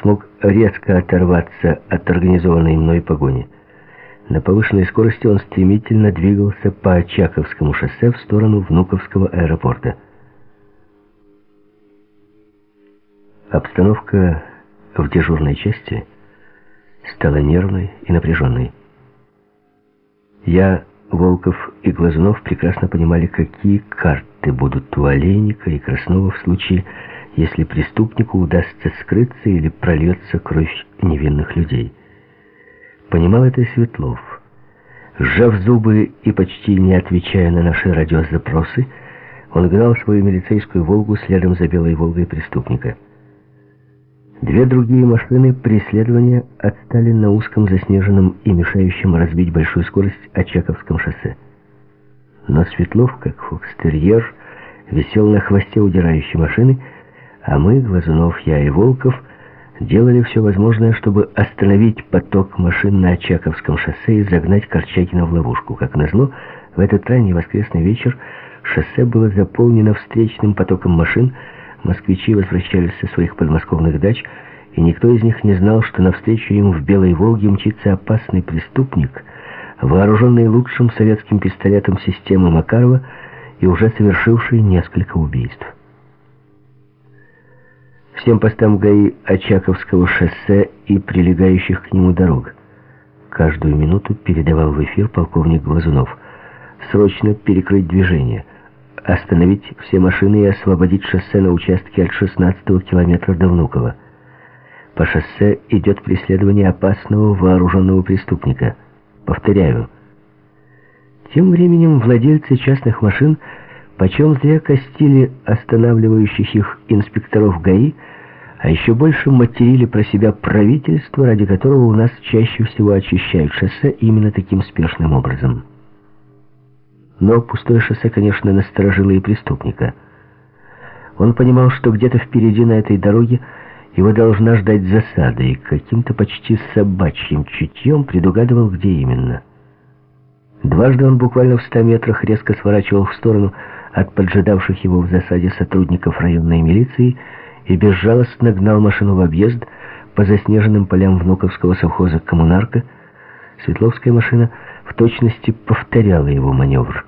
смог резко оторваться от организованной мной погони. На повышенной скорости он стремительно двигался по Очаковскому шоссе в сторону Внуковского аэропорта. Обстановка в дежурной части стала нервной и напряженной. Я, Волков и Глазунов прекрасно понимали, какие карты будут у Олейника и Краснова в случае, если преступнику удастся скрыться или прольется кровь невинных людей. Понимал это Светлов. Сжав зубы и почти не отвечая на наши радиозапросы, он гнал свою милицейскую «Волгу» следом за белой «Волгой» преступника. Две другие машины преследования отстали на узком заснеженном и мешающем разбить большую скорость Очаковском шоссе. Но Светлов, как фокстерьер, висел на хвосте удирающей машины, а мы, Глазунов, я и Волков, делали все возможное, чтобы остановить поток машин на Очаковском шоссе и загнать Корчагина в ловушку. Как назло, в этот ранний воскресный вечер шоссе было заполнено встречным потоком машин, Москвичи возвращались со своих подмосковных дач, и никто из них не знал, что навстречу им в Белой Волге мчится опасный преступник, вооруженный лучшим советским пистолетом системы Макарова и уже совершивший несколько убийств. Всем постам ГАИ Очаковского шоссе и прилегающих к нему дорог. Каждую минуту передавал в эфир полковник Глазунов. Срочно перекрыть движение – остановить все машины и освободить шоссе на участке от 16-го километра до Внуково. По шоссе идет преследование опасного вооруженного преступника. Повторяю. Тем временем владельцы частных машин почем зря костили останавливающих их инспекторов ГАИ, а еще больше материли про себя правительство, ради которого у нас чаще всего очищают шоссе именно таким спешным образом. Но пустое шоссе, конечно, насторожило и преступника. Он понимал, что где-то впереди на этой дороге его должна ждать засада, и каким-то почти собачьим чутьем предугадывал, где именно. Дважды он буквально в ста метрах резко сворачивал в сторону от поджидавших его в засаде сотрудников районной милиции и безжалостно гнал машину в объезд по заснеженным полям внуковского совхоза «Коммунарка». Светловская машина в точности повторяла его маневр.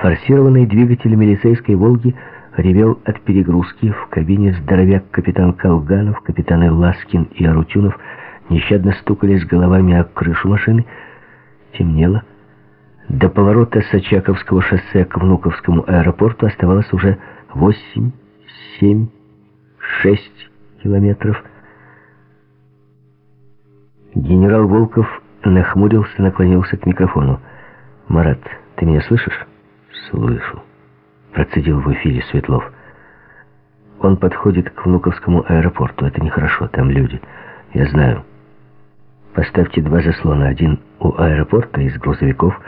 Форсированный двигатель милицейской «Волги» ревел от перегрузки. В кабине здоровяк капитан Колганов, капитаны Ласкин и Арутюнов нещадно стукались головами о крышу машины. Темнело. До поворота с Очаковского шоссе к Внуковскому аэропорту оставалось уже 8, 7, 6 километров. Генерал Волков нахмурился, наклонился к микрофону. «Марат, ты меня слышишь?» «Слышу», — процедил в эфире Светлов. «Он подходит к Внуковскому аэропорту. Это нехорошо, там люди. Я знаю. Поставьте два заслона. Один у аэропорта из грузовиков,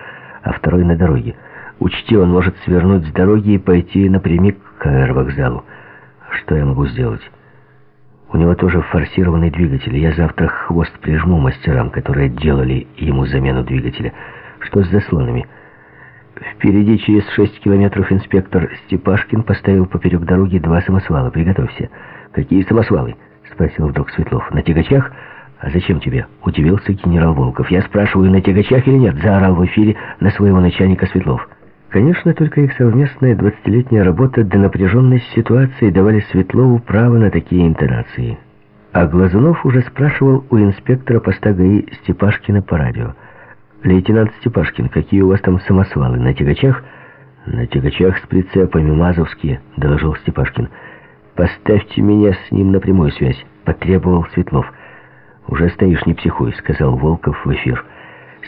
а второй на дороге. Учти, он может свернуть с дороги и пойти напрямик к аэровокзалу. Что я могу сделать?» У него тоже форсированный двигатель. Я завтра хвост прижму мастерам, которые делали ему замену двигателя. Что с заслонами?» Впереди через шесть километров инспектор Степашкин поставил поперек дороги два самосвала. Приготовься. Какие самосвалы? Спросил вдруг Светлов. На тягачах? А зачем тебе? Удивился генерал Волков. Я спрашиваю, на тягачах или нет? Заорал в эфире на своего начальника Светлов. Конечно, только их совместная двадцатилетняя работа до напряженность ситуации давали Светлову право на такие интонации. А Глазунов уже спрашивал у инспектора поста ГАИ Степашкина по радио. «Лейтенант Степашкин, какие у вас там самосвалы? На тягачах?» «На тягачах с прицепами, мазовские», — доложил Степашкин. «Поставьте меня с ним на прямую связь», — потребовал Светлов. «Уже стоишь, не психуй», — сказал Волков в эфир.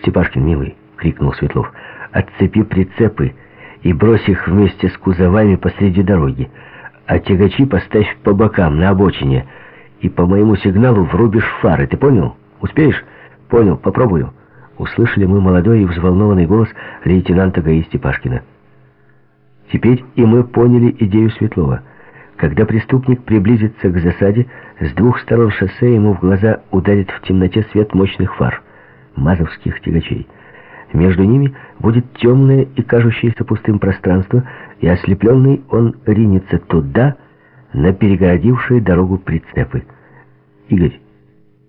«Степашкин, милый», — крикнул Светлов, — «отцепи прицепы и брось их вместе с кузовами посреди дороги, а тягачи поставь по бокам, на обочине, и по моему сигналу врубишь фары, ты понял? Успеешь?» «Понял, попробую». Услышали мы молодой и взволнованный голос лейтенанта ГАИ Степашкина. Теперь и мы поняли идею Светлова. Когда преступник приблизится к засаде, с двух сторон шоссе ему в глаза ударит в темноте свет мощных фар, мазовских тягачей. Между ними будет темное и кажущееся пустым пространство, и ослепленный он ринется туда, на перегородившие дорогу прицепы. Игорь,